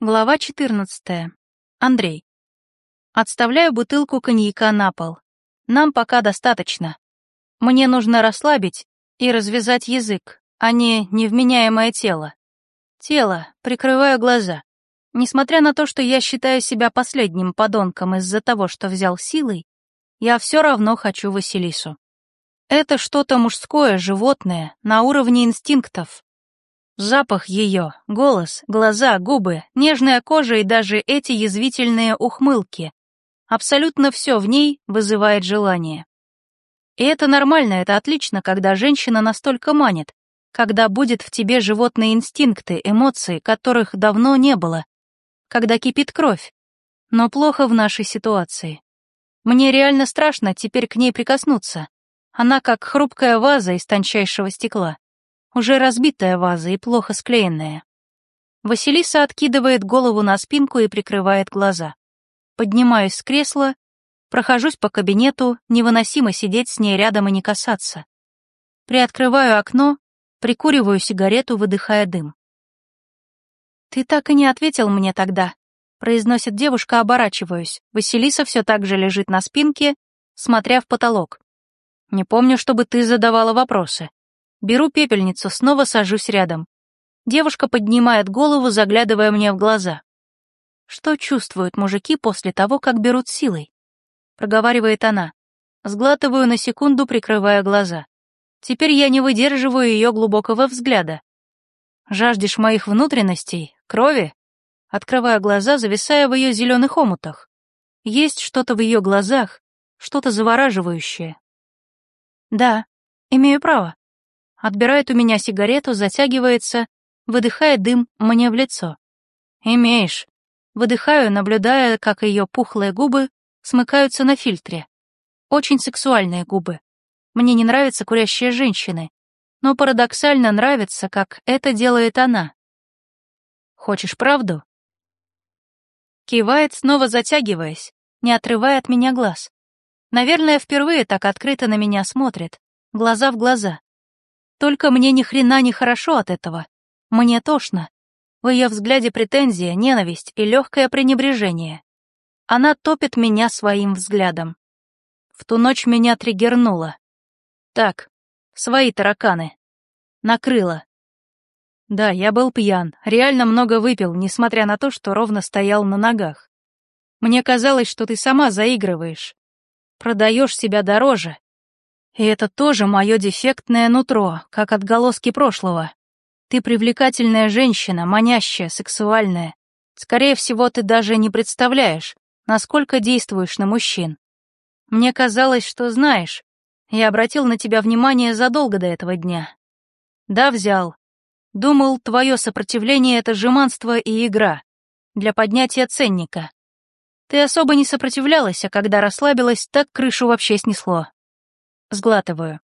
Глава 14. Андрей. Отставляю бутылку коньяка на пол. Нам пока достаточно. Мне нужно расслабить и развязать язык, а не невменяемое тело. Тело, прикрываю глаза. Несмотря на то, что я считаю себя последним подонком из-за того, что взял силой, я все равно хочу Василису. Это что-то мужское, животное, на уровне инстинктов, Запах ее, голос, глаза, губы, нежная кожа и даже эти язвительные ухмылки. Абсолютно все в ней вызывает желание. И это нормально, это отлично, когда женщина настолько манит, когда будет в тебе животные инстинкты, эмоции, которых давно не было, когда кипит кровь. Но плохо в нашей ситуации. Мне реально страшно теперь к ней прикоснуться. Она как хрупкая ваза из тончайшего стекла уже разбитая ваза и плохо склеенная. Василиса откидывает голову на спинку и прикрывает глаза. Поднимаюсь с кресла, прохожусь по кабинету, невыносимо сидеть с ней рядом и не касаться. Приоткрываю окно, прикуриваю сигарету, выдыхая дым. «Ты так и не ответил мне тогда», — произносит девушка, оборачиваюсь. Василиса все так же лежит на спинке, смотря в потолок. «Не помню, чтобы ты задавала вопросы». Беру пепельницу, снова сажусь рядом. Девушка поднимает голову, заглядывая мне в глаза. Что чувствуют мужики после того, как берут силой? Проговаривает она. Сглатываю на секунду, прикрывая глаза. Теперь я не выдерживаю ее глубокого взгляда. Жаждешь моих внутренностей, крови? Открывая глаза, зависая в ее зеленых омутах. Есть что-то в ее глазах, что-то завораживающее. Да, имею право. Отбирает у меня сигарету, затягивается, выдыхает дым мне в лицо. «Имеешь». Выдыхаю, наблюдая, как ее пухлые губы смыкаются на фильтре. Очень сексуальные губы. Мне не нравятся курящие женщины, но парадоксально нравится, как это делает она. «Хочешь правду?» Кивает, снова затягиваясь, не отрывая от меня глаз. Наверное, впервые так открыто на меня смотрит, глаза в глаза. Только мне ни хрена не хорошо от этого. Мне тошно. В ее взгляде претензия, ненависть и легкое пренебрежение. Она топит меня своим взглядом. В ту ночь меня триггернуло. Так, свои тараканы. Накрыло. Да, я был пьян, реально много выпил, несмотря на то, что ровно стоял на ногах. Мне казалось, что ты сама заигрываешь. Продаешь себя дороже, и это тоже мое дефектное нутро, как отголоски прошлого. Ты привлекательная женщина, манящая, сексуальная. Скорее всего, ты даже не представляешь, насколько действуешь на мужчин. Мне казалось, что знаешь. Я обратил на тебя внимание задолго до этого дня. Да, взял. Думал, твое сопротивление — это жеманство и игра. Для поднятия ценника. Ты особо не сопротивлялась, а когда расслабилась, так крышу вообще снесло. Сглатываю.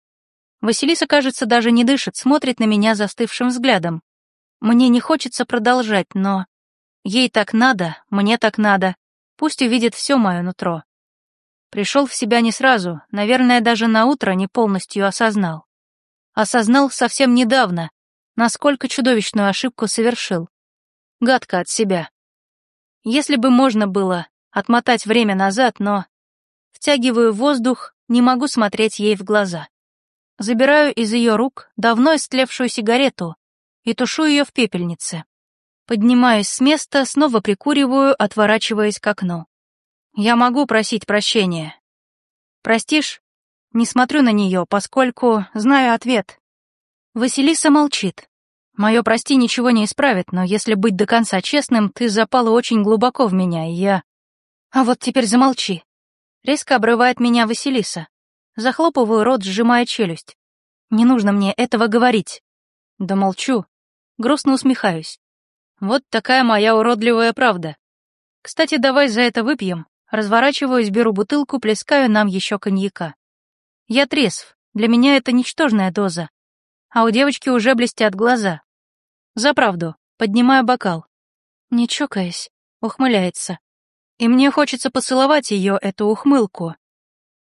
Василиса, кажется, даже не дышит, смотрит на меня застывшим взглядом. Мне не хочется продолжать, но... Ей так надо, мне так надо. Пусть увидит все мое нутро. Пришел в себя не сразу, наверное, даже на утро не полностью осознал. Осознал совсем недавно, насколько чудовищную ошибку совершил. Гадко от себя. Если бы можно было отмотать время назад, но... Втягиваю воздух, не могу смотреть ей в глаза. Забираю из ее рук давно истлевшую сигарету и тушу ее в пепельнице. Поднимаюсь с места, снова прикуриваю, отворачиваясь к окну. Я могу просить прощения. Простишь? Не смотрю на нее, поскольку знаю ответ. Василиса молчит. Мое прости ничего не исправит, но если быть до конца честным, ты запала очень глубоко в меня, и я... А вот теперь замолчи. Резко обрывает меня Василиса. Захлопываю рот, сжимая челюсть. Не нужно мне этого говорить. Да молчу. Грустно усмехаюсь. Вот такая моя уродливая правда. Кстати, давай за это выпьем. Разворачиваюсь, беру бутылку, плескаю нам еще коньяка. Я трезв. Для меня это ничтожная доза. А у девочки уже блестят глаза. За правду. Поднимаю бокал. Не чокаясь, ухмыляется и мне хочется поцеловать ее, эту ухмылку.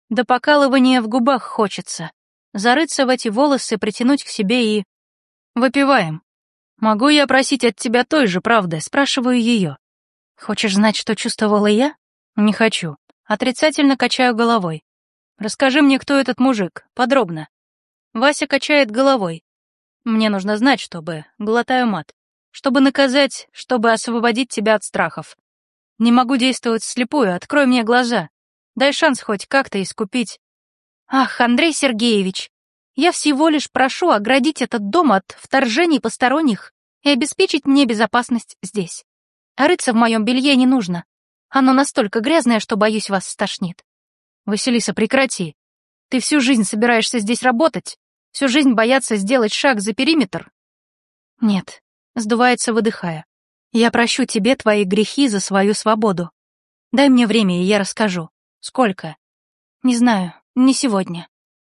До покалывания в губах хочется. Зарыться в эти волосы, притянуть к себе и... Выпиваем. «Могу я просить от тебя той же правды?» Спрашиваю ее. «Хочешь знать, что чувствовала я?» «Не хочу. Отрицательно качаю головой. Расскажи мне, кто этот мужик, подробно». Вася качает головой. «Мне нужно знать, чтобы...» Глотаю мат. «Чтобы наказать, чтобы освободить тебя от страхов. Не могу действовать слепую, открой мне глаза. Дай шанс хоть как-то искупить». «Ах, Андрей Сергеевич, я всего лишь прошу оградить этот дом от вторжений посторонних и обеспечить мне безопасность здесь. А рыться в моем белье не нужно. Оно настолько грязное, что, боюсь, вас стошнит. Василиса, прекрати. Ты всю жизнь собираешься здесь работать? Всю жизнь бояться сделать шаг за периметр? Нет, сдувается, выдыхая. Я прощу тебе твои грехи за свою свободу. Дай мне время, и я расскажу. Сколько? Не знаю, не сегодня.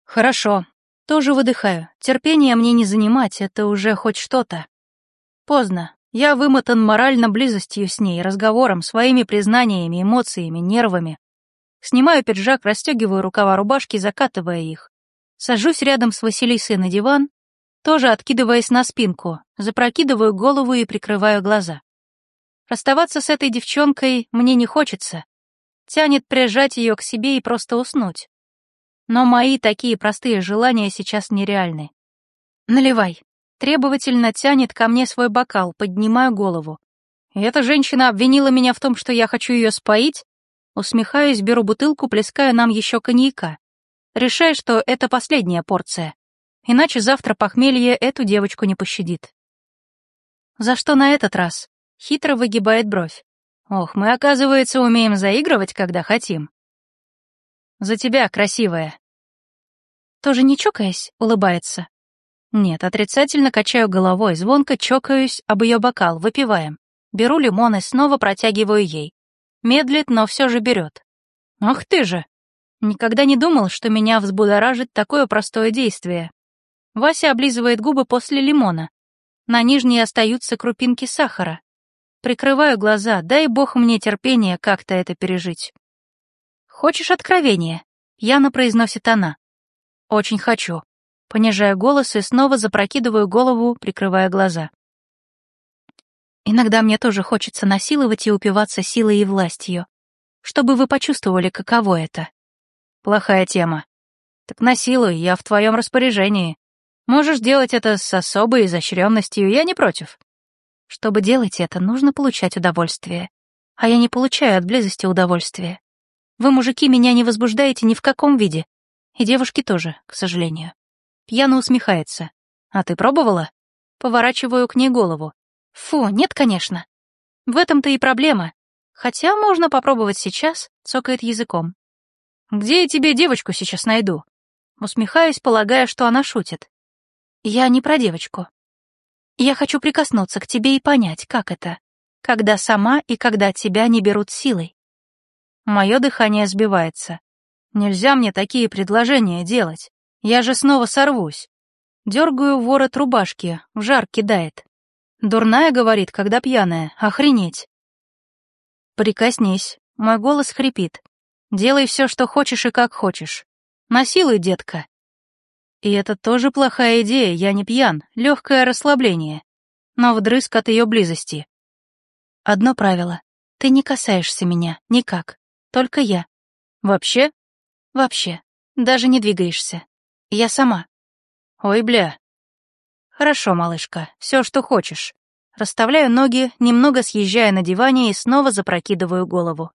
Хорошо. Тоже выдыхаю. Терпение мне не занимать, это уже хоть что-то. Поздно. Я вымотан морально близостью с ней, разговором, своими признаниями, эмоциями, нервами. Снимаю пиджак, расстегиваю рукава рубашки, закатывая их. Сажусь рядом с Василисой на диван, тоже откидываясь на спинку, запрокидываю голову и прикрываю глаза. Расставаться с этой девчонкой мне не хочется. Тянет прижать ее к себе и просто уснуть. Но мои такие простые желания сейчас нереальны. Наливай. Требовательно тянет ко мне свой бокал, поднимаю голову. Эта женщина обвинила меня в том, что я хочу ее споить? Усмехаюсь, беру бутылку, плескаю нам еще коньяка. Решаю, что это последняя порция. Иначе завтра похмелье эту девочку не пощадит. За что на этот раз? Хитро выгибает бровь. Ох, мы, оказывается, умеем заигрывать, когда хотим. За тебя, красивая. Тоже не чокаясь, улыбается. Нет, отрицательно качаю головой, звонко чокаюсь об ее бокал, выпиваем. Беру лимон и снова протягиваю ей. Медлит, но все же берет. Ах ты же! Никогда не думал, что меня взбудоражит такое простое действие. Вася облизывает губы после лимона. На нижней остаются крупинки сахара. Прикрываю глаза, дай бог мне терпения как-то это пережить. «Хочешь откровения?» — пьяно произносит она. «Очень хочу». Понижаю голос и снова запрокидываю голову, прикрывая глаза. Иногда мне тоже хочется насиловать и упиваться силой и властью, чтобы вы почувствовали, каково это. Плохая тема. Так насилуй, я в твоем распоряжении. Можешь делать это с особой изощренностью, я не против. Чтобы делать это, нужно получать удовольствие. А я не получаю от близости удовольствия. Вы, мужики, меня не возбуждаете ни в каком виде. И девушки тоже, к сожалению. Пьяно усмехается. А ты пробовала? Поворачиваю к ней голову. Фу, нет, конечно. В этом-то и проблема. Хотя можно попробовать сейчас, цокает языком. Где я тебе девочку сейчас найду? Усмехаюсь, полагая, что она шутит. Я не про девочку. Я хочу прикоснуться к тебе и понять, как это, когда сама и когда тебя не берут силой. Мое дыхание сбивается. Нельзя мне такие предложения делать. Я же снова сорвусь. Дергаю ворот рубашки, в жар кидает. Дурная говорит, когда пьяная, охренеть. Прикоснись, мой голос хрипит. Делай все, что хочешь и как хочешь. Насилуй, детка. И это тоже плохая идея, я не пьян, легкое расслабление. Но вдрызг от ее близости. Одно правило. Ты не касаешься меня, никак. Только я. Вообще? Вообще. Даже не двигаешься. Я сама. Ой, бля. Хорошо, малышка, все, что хочешь. Расставляю ноги, немного съезжая на диване и снова запрокидываю голову.